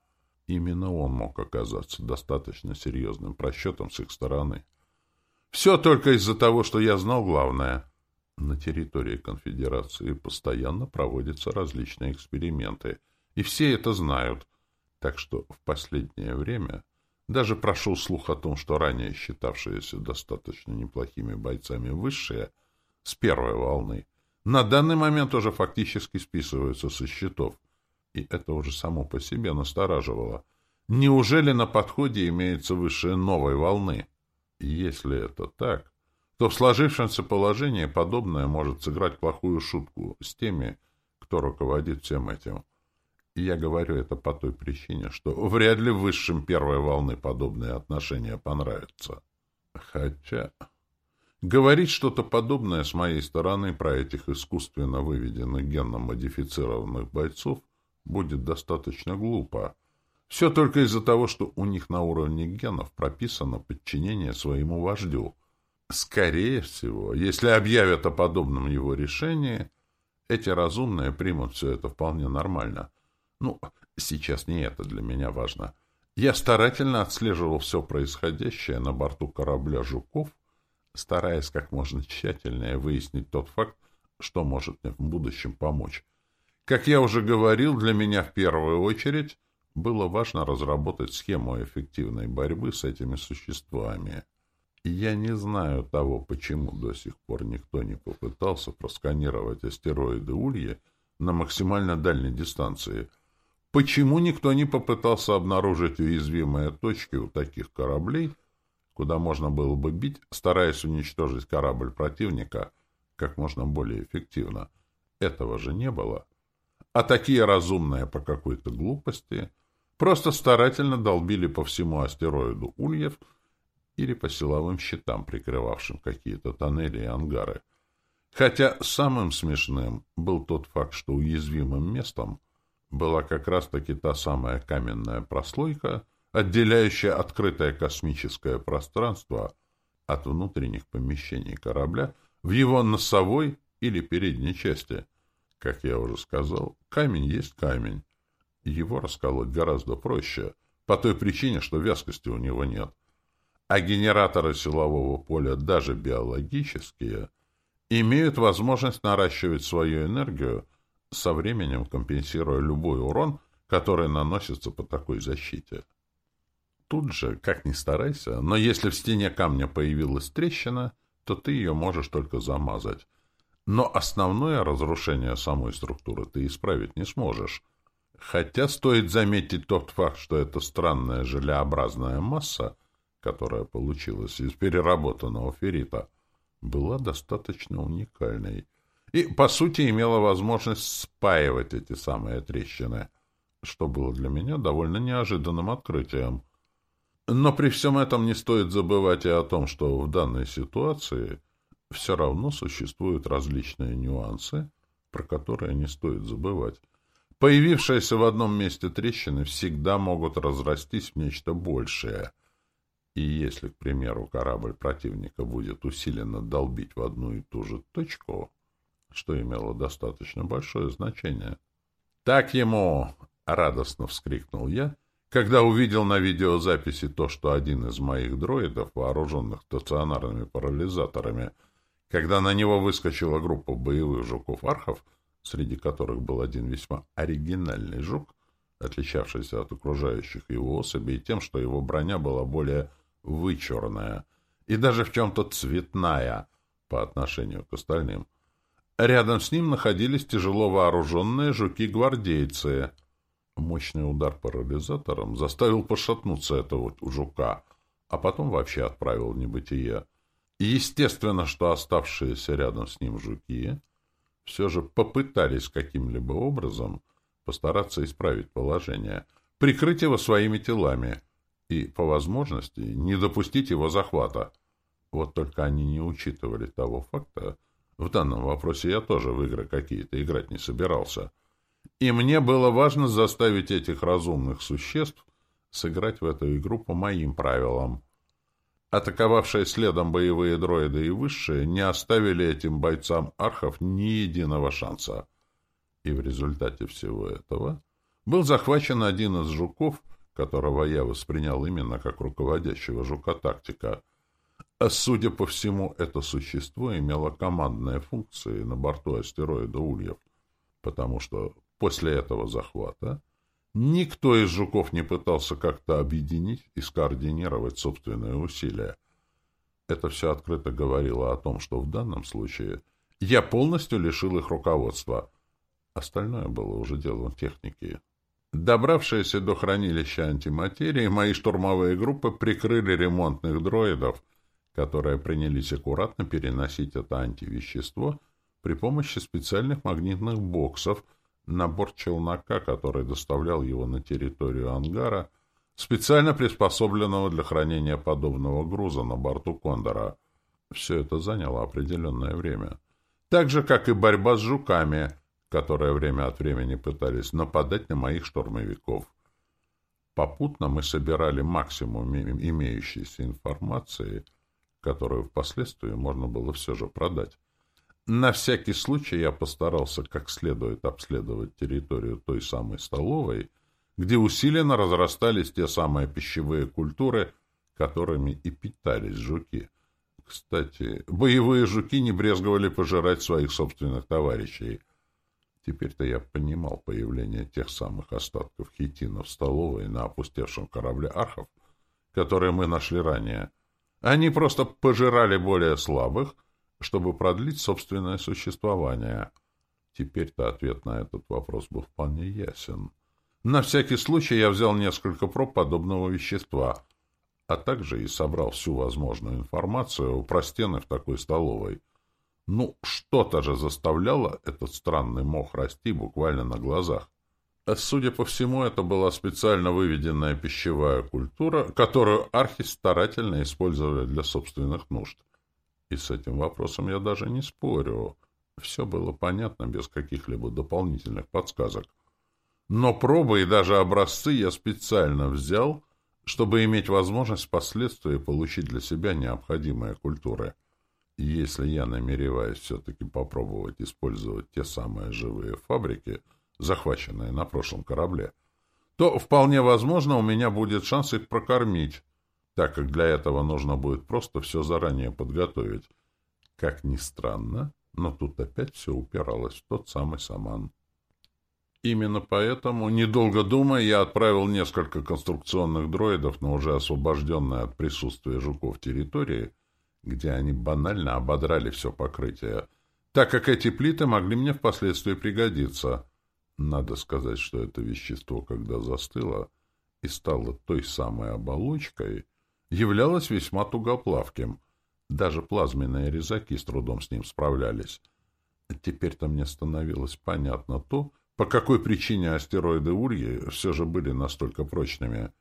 Именно он мог оказаться достаточно серьезным просчетом с их стороны. Все только из-за того, что я знал главное. На территории конфедерации постоянно проводятся различные эксперименты, и все это знают. Так что в последнее время даже прошел слух о том, что ранее считавшиеся достаточно неплохими бойцами высшие с первой волны на данный момент уже фактически списываются со счетов. И это уже само по себе настораживало. Неужели на подходе имеется высшие новой волны? Если это так, то в сложившемся положении подобное может сыграть плохую шутку с теми, кто руководит всем этим. И я говорю это по той причине, что вряд ли высшим первой волны подобные отношения понравятся. Хотя... Говорить что-то подобное с моей стороны про этих искусственно выведенных генно-модифицированных бойцов будет достаточно глупо. Все только из-за того, что у них на уровне генов прописано подчинение своему вождю. Скорее всего, если объявят о подобном его решении, эти разумные примут все это вполне нормально. Ну, сейчас не это для меня важно. Я старательно отслеживал все происходящее на борту корабля «Жуков», стараясь как можно тщательнее выяснить тот факт, что может мне в будущем помочь. Как я уже говорил, для меня в первую очередь — было важно разработать схему эффективной борьбы с этими существами. Я не знаю того, почему до сих пор никто не попытался просканировать астероиды Ульи на максимально дальней дистанции. Почему никто не попытался обнаружить уязвимые точки у таких кораблей, куда можно было бы бить, стараясь уничтожить корабль противника как можно более эффективно? Этого же не было. А такие разумные по какой-то глупости просто старательно долбили по всему астероиду ульев или по силовым щитам, прикрывавшим какие-то тоннели и ангары. Хотя самым смешным был тот факт, что уязвимым местом была как раз-таки та самая каменная прослойка, отделяющая открытое космическое пространство от внутренних помещений корабля в его носовой или передней части. Как я уже сказал, камень есть камень. Его расколоть гораздо проще, по той причине, что вязкости у него нет. А генераторы силового поля, даже биологические – имеют возможность наращивать свою энергию, со временем компенсируя любой урон, который наносится по такой защите. Тут же, как ни старайся, но если в стене камня появилась трещина, то ты ее можешь только замазать. Но основное разрушение самой структуры ты исправить не сможешь. Хотя стоит заметить тот факт, что эта странная желеобразная масса, которая получилась из переработанного феррита, была достаточно уникальной и, по сути, имела возможность спаивать эти самые трещины, что было для меня довольно неожиданным открытием. Но при всем этом не стоит забывать и о том, что в данной ситуации все равно существуют различные нюансы, про которые не стоит забывать. Появившиеся в одном месте трещины всегда могут разрастись в нечто большее — и если, к примеру, корабль противника будет усиленно долбить в одну и ту же точку, что имело достаточно большое значение. «Так ему!» — радостно вскрикнул я, когда увидел на видеозаписи то, что один из моих дроидов, вооруженных стационарными парализаторами, когда на него выскочила группа боевых жуков-архов, среди которых был один весьма оригинальный жук, отличавшийся от окружающих его особей тем, что его броня была более вычурная и даже в чем-то цветная по отношению к остальным. Рядом с ним находились тяжело вооруженные жуки-гвардейцы. Мощный удар парализатором заставил пошатнуться этого жука, а потом вообще отправил в небытие. Естественно, что оставшиеся рядом с ним жуки все же попытались каким-либо образом постараться исправить положение, прикрыть его своими телами — и, по возможности, не допустить его захвата. Вот только они не учитывали того факта, в данном вопросе я тоже в игры какие-то играть не собирался. И мне было важно заставить этих разумных существ сыграть в эту игру по моим правилам. Атаковавшие следом боевые дроиды и высшие не оставили этим бойцам архов ни единого шанса. И в результате всего этого был захвачен один из жуков, которого я воспринял именно как руководящего жука-тактика. А судя по всему, это существо имело командные функции на борту астероида Ульев, потому что после этого захвата никто из жуков не пытался как-то объединить и скоординировать собственные усилия. Это все открыто говорило о том, что в данном случае я полностью лишил их руководства. Остальное было уже делом техники. Добравшиеся до хранилища антиматерии, мои штурмовые группы прикрыли ремонтных дроидов, которые принялись аккуратно переносить это антивещество при помощи специальных магнитных боксов на борт челнока, который доставлял его на территорию ангара, специально приспособленного для хранения подобного груза на борту «Кондора». Все это заняло определенное время. Так же, как и борьба с жуками — которые время от времени пытались нападать на моих штурмовиков. Попутно мы собирали максимум имеющейся информации, которую впоследствии можно было все же продать. На всякий случай я постарался как следует обследовать территорию той самой столовой, где усиленно разрастались те самые пищевые культуры, которыми и питались жуки. Кстати, боевые жуки не брезговали пожирать своих собственных товарищей — Теперь-то я понимал появление тех самых остатков хитина в столовой на опустевшем корабле архов, которые мы нашли ранее. Они просто пожирали более слабых, чтобы продлить собственное существование. Теперь-то ответ на этот вопрос был вполне ясен. На всякий случай я взял несколько проб подобного вещества, а также и собрал всю возможную информацию про стены в такой столовой. Ну, что-то же заставляло этот странный мох расти буквально на глазах. Судя по всему, это была специально выведенная пищевая культура, которую архи старательно использовали для собственных нужд. И с этим вопросом я даже не спорю. Все было понятно без каких-либо дополнительных подсказок. Но пробы и даже образцы я специально взял, чтобы иметь возможность впоследствии получить для себя необходимые культуры. Если я намереваюсь все-таки попробовать использовать те самые живые фабрики, захваченные на прошлом корабле, то вполне возможно у меня будет шанс их прокормить, так как для этого нужно будет просто все заранее подготовить. Как ни странно, но тут опять все упиралось в тот самый саман. Именно поэтому, недолго думая, я отправил несколько конструкционных дроидов на уже освобожденные от присутствия жуков территории, где они банально ободрали все покрытие, так как эти плиты могли мне впоследствии пригодиться. Надо сказать, что это вещество, когда застыло и стало той самой оболочкой, являлось весьма тугоплавким. Даже плазменные резаки с трудом с ним справлялись. Теперь-то мне становилось понятно то, по какой причине астероиды Урьи все же были настолько прочными?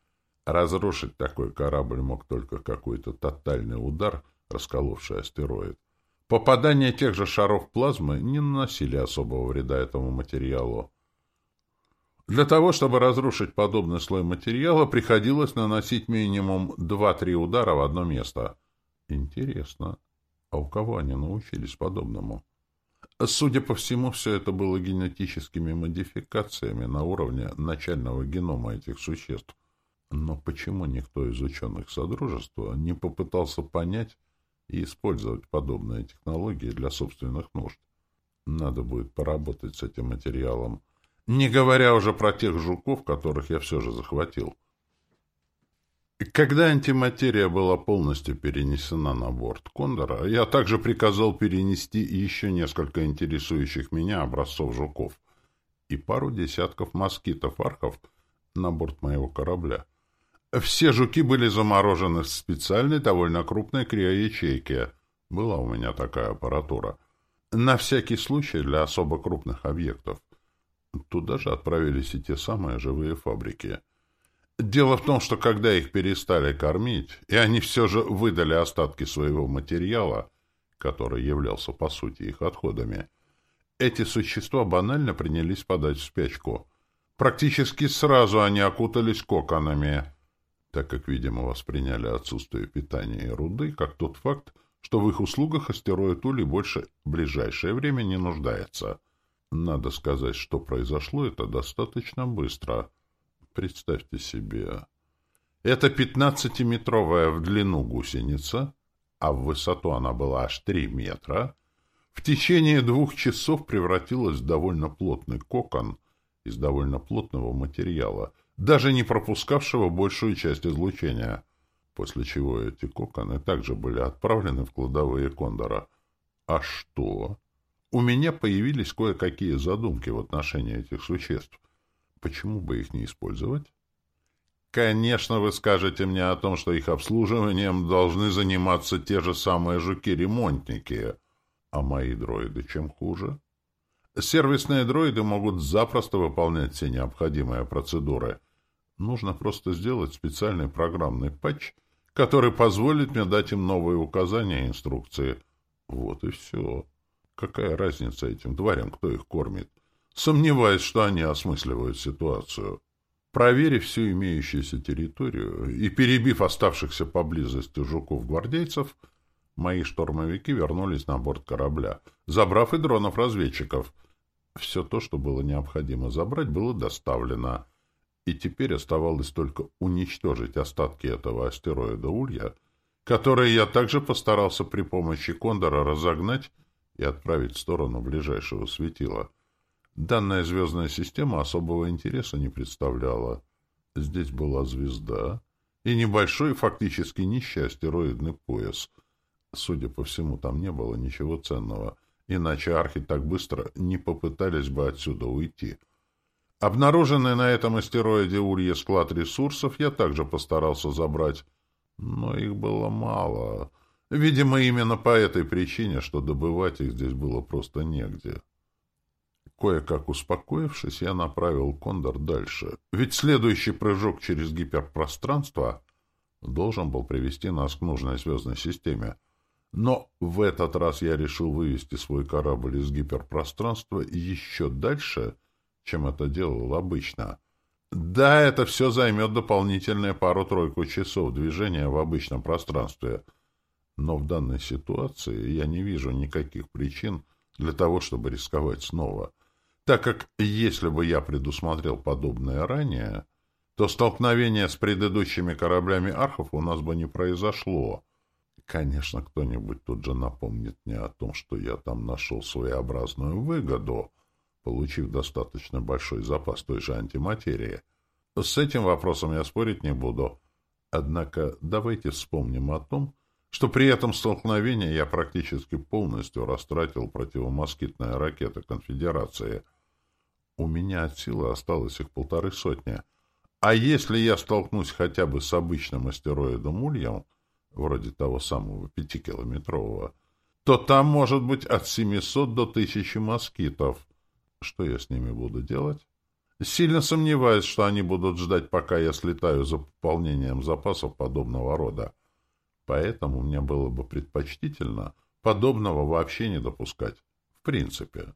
Разрушить такой корабль мог только какой-то тотальный удар, расколовший астероид. Попадание тех же шаров плазмы не наносили особого вреда этому материалу. Для того, чтобы разрушить подобный слой материала, приходилось наносить минимум 2-3 удара в одно место. Интересно, а у кого они научились подобному? Судя по всему, все это было генетическими модификациями на уровне начального генома этих существ. Но почему никто из ученых Содружества не попытался понять и использовать подобные технологии для собственных нужд? Надо будет поработать с этим материалом, не говоря уже про тех жуков, которых я все же захватил. Когда антиматерия была полностью перенесена на борт Кондора, я также приказал перенести еще несколько интересующих меня образцов жуков и пару десятков москитов-архов на борт моего корабля. Все жуки были заморожены в специальной довольно крупной криоячейке. Была у меня такая аппаратура. На всякий случай для особо крупных объектов. Туда же отправились и те самые живые фабрики — Дело в том, что когда их перестали кормить, и они все же выдали остатки своего материала, который являлся по сути их отходами, эти существа банально принялись подать в спячку. Практически сразу они окутались коконами, так как, видимо, восприняли отсутствие питания и руды как тот факт, что в их услугах астероид Ули больше в ближайшее время не нуждается. Надо сказать, что произошло это достаточно быстро — Представьте себе. Это пятнадцатиметровая в длину гусеница, а в высоту она была аж три метра, в течение двух часов превратилась в довольно плотный кокон из довольно плотного материала, даже не пропускавшего большую часть излучения, после чего эти коконы также были отправлены в кладовые кондора. А что? У меня появились кое-какие задумки в отношении этих существ. Почему бы их не использовать? Конечно, вы скажете мне о том, что их обслуживанием должны заниматься те же самые жуки-ремонтники. А мои дроиды чем хуже? Сервисные дроиды могут запросто выполнять все необходимые процедуры. Нужно просто сделать специальный программный патч, который позволит мне дать им новые указания и инструкции. Вот и все. Какая разница этим тварям, кто их кормит? Сомневаюсь, что они осмысливают ситуацию. Проверив всю имеющуюся территорию и перебив оставшихся поблизости жуков-гвардейцев, мои штурмовики вернулись на борт корабля, забрав и дронов-разведчиков. Все то, что было необходимо забрать, было доставлено, и теперь оставалось только уничтожить остатки этого астероида Улья, которые я также постарался при помощи Кондора разогнать и отправить в сторону ближайшего светила — Данная звездная система особого интереса не представляла. Здесь была звезда и небольшой, фактически нищий астероидный пояс. Судя по всему, там не было ничего ценного, иначе архи так быстро не попытались бы отсюда уйти. Обнаруженный на этом астероиде Улье склад ресурсов я также постарался забрать, но их было мало. Видимо, именно по этой причине, что добывать их здесь было просто негде. Кое-как успокоившись, я направил кондор дальше. Ведь следующий прыжок через гиперпространство должен был привести нас к нужной звездной системе. Но в этот раз я решил вывести свой корабль из гиперпространства еще дальше, чем это делал обычно. Да, это все займет дополнительные пару-тройку часов движения в обычном пространстве. Но в данной ситуации я не вижу никаких причин для того, чтобы рисковать снова. Так как если бы я предусмотрел подобное ранее, то столкновение с предыдущими кораблями архов у нас бы не произошло. Конечно, кто-нибудь тут же напомнит мне о том, что я там нашел своеобразную выгоду, получив достаточно большой запас той же антиматерии. С этим вопросом я спорить не буду. Однако давайте вспомним о том, что при этом столкновении я практически полностью растратил противомоскитные ракеты Конфедерации. У меня от силы осталось их полторы сотни — а если я столкнусь хотя бы с обычным астероидом Ульем, вроде того самого пятикилометрового, то там может быть от 700 до 1000 москитов. Что я с ними буду делать? Сильно сомневаюсь, что они будут ждать, пока я слетаю за пополнением запасов подобного рода. Поэтому мне было бы предпочтительно подобного вообще не допускать. В принципе.